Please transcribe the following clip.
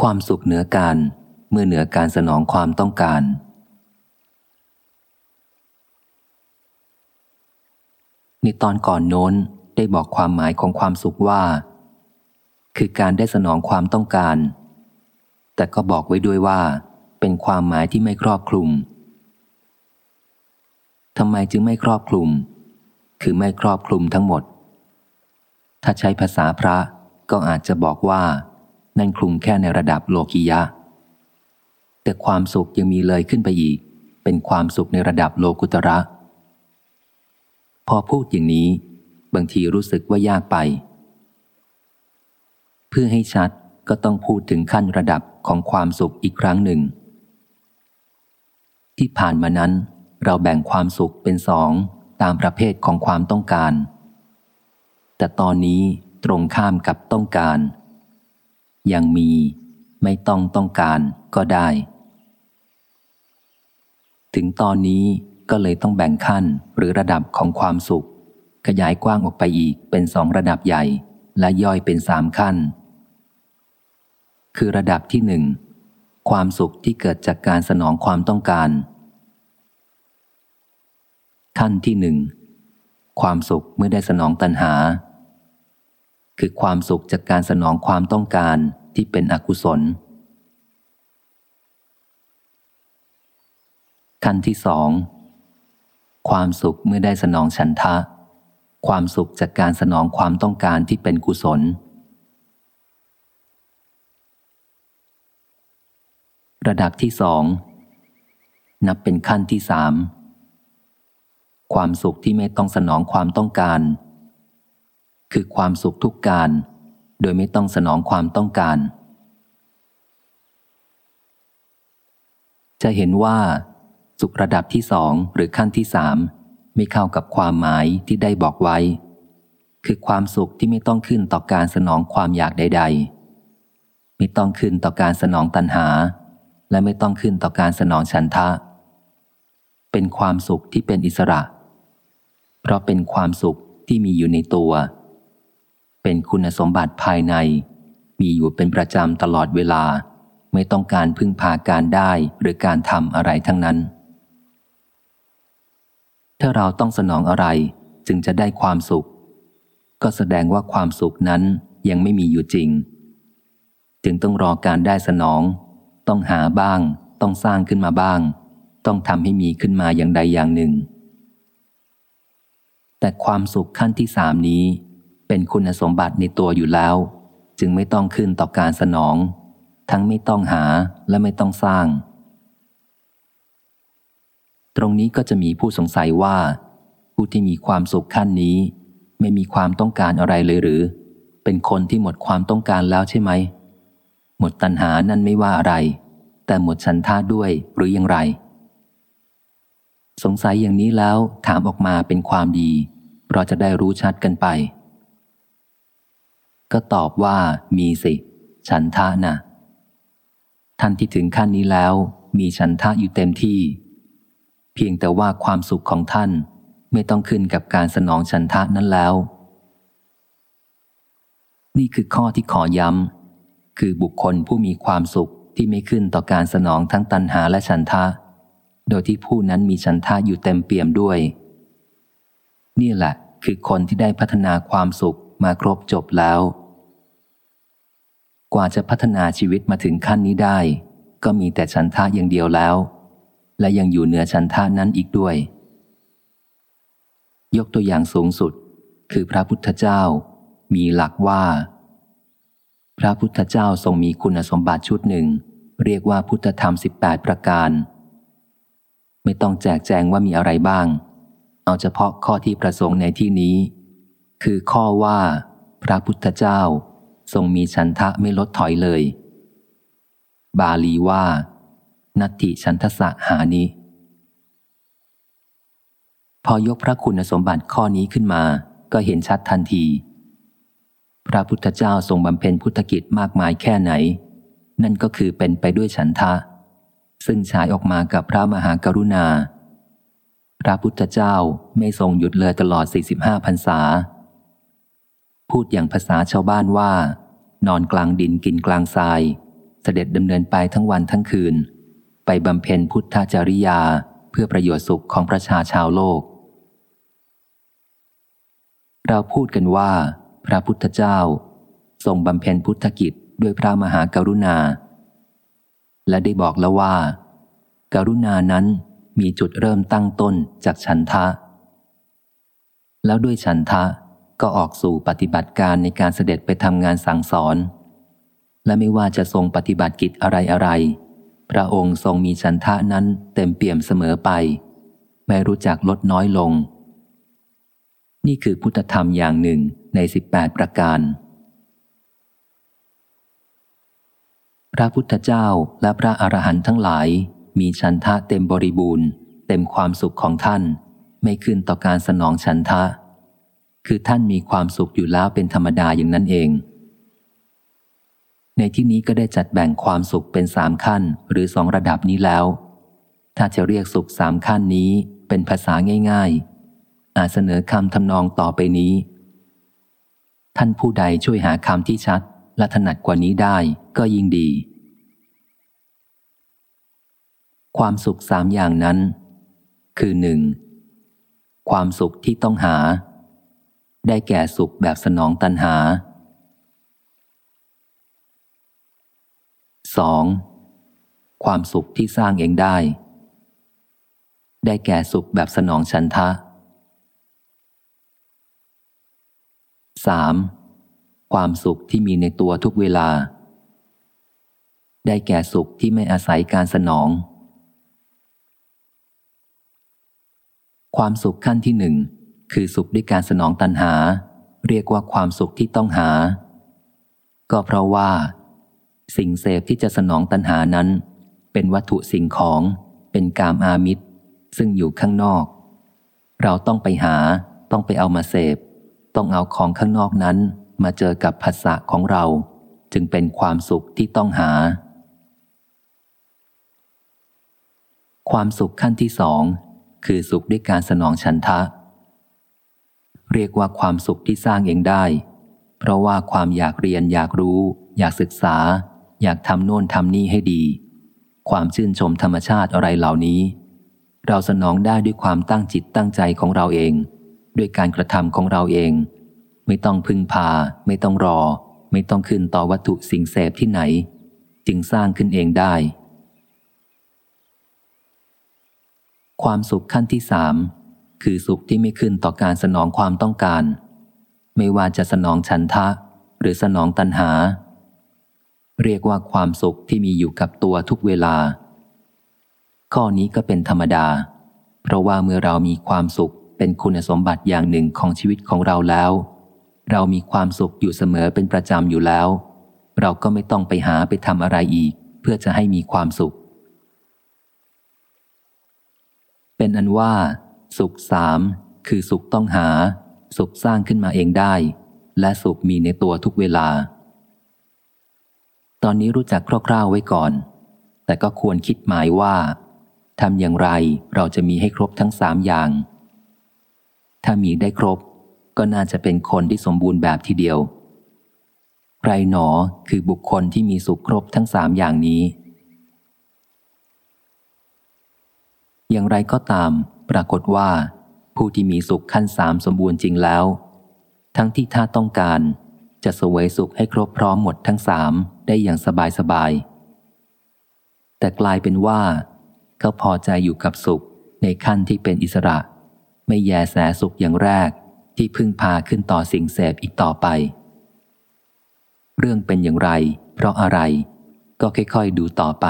ความสุขเหนือการเมื่อเหนือการสนองความต้องการ ในตอนก่อนโน้นได้บอกความหมายของความสุขว่า คือการได้สนองความต้องการ แต่ก็บอกไว้ด้วยว่า เป็นความหมายที่ไม่ครอบคลุมทำไมจึงไม่ครอบคลุม คือไม่ครอบคลุมทั้งหมด ถ้าใช้ภาษาพระก็อาจจะบอกว่า นั่นคลุมแค่ในระดับโลกิยะ แต่ความสุขยังมีเลยขึ้นไปอีก เป็นความสุขในระดับโลกุตระ พอพูดอย่างนี้ บางทีรู้สึกว่ายากไป เพื่อให้ชัดก็ต้องพูดถึงขั้นระดับของความสุขอีกครั้งหนึ่ง ที่ผ่านมานั้น เราแบ่งความสุขเป็นสองตามประเภทของความต้องการ แต่ตอนนี้ตรงข้ามกับต้องการ ยังมี ไม่ต้องต้องการก็ได้ ถึงตอนนี้ก็เลยต้องแบ่งขั้นหรือระดับของความสุข ขยายกว้างออกไปอีกเป็นสองระดับใหญ่ และย่อยเป็นสามขั้น คือระดับที่หนึ่งความสุขที่เกิดจากการสนองความต้องการ ขั้นที่หนึ่งความสุขเมื่อได้สนองตัณหา คือความสุขจากการสนองความต้องการที่เป็นอกุศล ขั้นที่สองความสุขเมื่อได้สนองฉันทะ ความสุขจากการสนองความต้องการที่เป็นกุศล ระดับที่สองนับเป็นขั้นที่สามความสุขที่ไม่ต้องสนองความต้องการ คือความสุขทุกการ โดยไม่ต้องสนองความต้องการ จะเห็นว่าสุขระดับที่สองหรือขั้นที่สามไม่เข้ากับความหมายที่ได้บอกไว้ คือความสุขที่ไม่ต้องขึ้นต่อการสนองความอยากใด ๆ ไม่ต้องขึ้นต่อการสนองตัณหา และไม่ต้องขึ้นต่อการสนองฉันทะ เป็นความสุขที่เป็นอิสระ เพราะเป็นความสุขที่มีอยู่ในตัว เป็นคุณสมบัติภายใน มีอยู่เป็นประจำตลอดเวลา ไม่ต้องการพึ่งพาการได้หรือการทำอะไรทั้งนั้น ถ้าเราต้องสนองอะไรจึงจะได้ความสุข ก็แสดงว่าความสุขนั้นยังไม่มีอยู่จริง จึงต้องรอการได้สนอง ต้องหาบ้าง ต้องสร้างขึ้นมาบ้าง ต้องทำให้มีขึ้นมาอย่างใดอย่างหนึ่งแต่ความสุขขั้นที่สามนี้ เป็นคุณสมบัติในตัวอยู่แล้ว จึงไม่ต้องขึ้นต่อการสนอง ทั้งไม่ต้องหาและไม่ต้องสร้าง ตรงนี้ก็จะมีผู้สงสัยว่า ผู้ที่มีความสุขขั้นนี้ ไม่มีความต้องการอะไรเลยหรือ เป็นคนที่หมดความต้องการแล้วใช่ไหม หมดตัณหานั่นไม่ว่าอะไร แต่หมดฉันท่าด้วยหรือยังไร สงสัยอย่างนี้แล้วถามออกมาเป็นความดีเราจะได้รู้ชัดกันไป ก็ตอบว่ามีสิ ฉันทะนะท่านที่ถึงขั้นนี้แล้ว มีฉันทะอยู่เต็มที่ เพียงแต่ว่าความสุขของท่านไม่ต้องขึ้นกับการสนองฉันทะนั้นแล้ว นี่คือข้อที่ขอย้ำคือบุคคลผู้มีความสุขที่ไม่ขึ้นต่อการสนองทั้งตัณหาและฉันทะ โดยที่ผู้นั้นมีฉันทะอยู่เต็มเปี่ยมด้วย นี่แหละคือคนที่ได้พัฒนาความสุข มาครบจบแล้ว กว่าจะพัฒนาชีวิตมาถึงขั้นนี้ได้ ก็มีแต่ฉันทะอย่างเดียวแล้ว และยังอยู่เหนือฉันทะนั้นอีกด้วย ยกตัวอย่างสูงสุด คือพระพุทธเจ้า มีหลักว่า พระพุทธเจ้าทรงมีคุณสมบัติชุดหนึ่ง เรียกว่าพุทธธรรมสิบแปดประการ ไม่ต้องแจกแจงว่ามีอะไรบ้าง เอาเฉพาะข้อที่ประสงค์ในที่นี้ คือข้อว่า พระพุทธเจ้า ทรงมีฉันทะไม่ลดถอยเลย บาลีว่า นัตติฉันทสะหานิ พอยกพระคุณสมบัติข้อนี้ขึ้นมา ก็เห็นชัดทันที พระพุทธเจ้าทรงบำเพ็ญพุทธกิจมากมายแค่ไหน นั่นก็คือเป็นไปด้วยฉันทะ ซึ่งฉายออกมากับพระมหากรุณาพระพุทธเจ้าไม่ทรงหยุดเลยตลอด 45พรรษา พูดอย่างภาษาชาวบ้านว่า นอนกลางดินกินกลางทราย เสด็จดำเนินไปทั้งวันทั้งคืน ไปบำเพ็ญพุทธจริยาเพื่อประโยชน์สุขของประชาชาวโลก เราพูดกันว่า พระพุทธเจ้า ทรงบำเพ็ญพุทธกิจด้วยพระมหากรุณา และได้บอกแล้วว่าการุณานั้นมีจุดเริ่มตั้งต้นจากฉันทะ แล้วด้วยฉันทะ ก็ออกสู่ปฏิบัติการในการเสด็จไปทำงานสั่งสอน และไม่ว่าจะทรงปฏิบัติกิจอะไรอะไร พระองค์ทรงมีฉันทะนั้นเต็มเปี่ยมเสมอไป ไม่รู้จักลดน้อยลง นี่คือพุทธธรรมอย่างหนึ่งในสิบแปดประการ พระพุทธเจ้าและพระอรหันต์ทั้งหลาย มีฉันทะเต็มบริบูรณ์ เต็มความสุขของท่าน ไม่ขึ้นต่อการสนองฉันทะ คือท่านมีความสุขอยู่แล้วเป็นธรรมดาอย่างนั้นเอง ในที่นี้ก็ได้จัดแบ่งความสุขเป็นสามขั้นหรือสองระดับนี้แล้ว ถ้าจะเรียกสุขสามขั้นนี้เป็นภาษาง่าย ๆ อาจเสนอคำทำนองต่อไปนี้ ท่านผู้ใดช่วยหาคำที่ชัด และถนัดกว่านี้ได้ก็ยิ่งดี ความสุขสามอย่างนั้น คือหนึ่งความสุขที่ต้องหา ได้แก่สุขแบบสนองตัณหา 2. ความสุขที่สร้างเองได้ ได้แก่สุขแบบสนองชันทะ 3. ความสุขที่มีในตัวทุกเวลา ได้แก่สุขที่ไม่อาศัยการสนอง ความสุขขั้นที่หนึ่ง คือสุขด้วยการสนองตัณหา เรียกว่าความสุขที่ต้องหา ก็เพราะว่า สิ่งเสพที่จะสนองตัณหานั้น เป็นวัตถุสิ่งของ เป็นกามอามิตร ซึ่งอยู่ข้างนอก เราต้องไปหา ต้องไปเอามาเสพ ต้องเอาของข้างนอกนั้น มาเจอกับภาษะของเรา จึงเป็นความสุขที่ต้องหา ความสุขขั้นที่สองคือสุขด้วยการสนองฉันทะ เรียกว่าความสุขที่สร้างเองได้ เพราะว่าความอยากเรียนอยากรู้ อยากศึกษา อยากทำโน่นทำนี่ให้ดี ความชื่นชมธรรมชาติอะไรเหล่านี้ เราสนองได้ด้วยความตั้งจิตตั้งใจของเราเอง ด้วยการกระทำของเราเอง ไม่ต้องพึ่งพา ไม่ต้องรอ ไม่ต้องขึ้นต่อวัตถุสิ่งเสพที่ไหน จึงสร้างขึ้นเองได้ ความสุขขั้นที่สาม คือสุขที่ไม่ขึ้นต่อการสนองความต้องการ ไม่ว่าจะสนองฉันทะ หรือสนองตัณหา เรียกว่าความสุขที่มีอยู่กับตัวทุกเวลา ข้อนี้ก็เป็นธรรมดา เพราะว่าเมื่อเรามีความสุขเป็นคุณสมบัติอย่างหนึ่งของชีวิตของเราแล้ว เรามีความสุขอยู่เสมอเป็นประจำอยู่แล้ว เราก็ไม่ต้องไปหาไปทำอะไรอีก เพื่อจะให้มีความสุข เป็นอันว่า สุขสามคือสุขต้องหา สุขสร้างขึ้นมาเองได้ และสุขมีในตัวทุกเวลา ตอนนี้รู้จักคร่าวๆไว้ก่อน แต่ก็ควรคิดหมายว่าทำอย่างไรเราจะมีให้ครบทั้งสามอย่าง ถ้ามีได้ครบ ก็น่าจะเป็นคนที่สมบูรณ์แบบทีเดียว ใครหนอคือบุคคลที่มีสุขครบทั้งสามอย่างนี้ อย่างไรก็ตาม ปรากฏว่า ผู้ที่มีสุขขั้นสามสมบูรณ์จริงแล้ว ทั้งที่ถ้าต้องการจะสวยสุขให้ครบพร้อมหมดทั้งสามได้อย่างสบายสบาย แต่กลายเป็นว่า เขาพอใจอยู่กับสุขในขั้นที่เป็นอิสระ ไม่แยแสสุขอย่างแรกที่พึ่งพาขึ้นต่อสิ่งเสพอีกต่อไป เรื่องเป็นอย่างไร เพราะอะไร ก็ค่อยๆดูต่อไป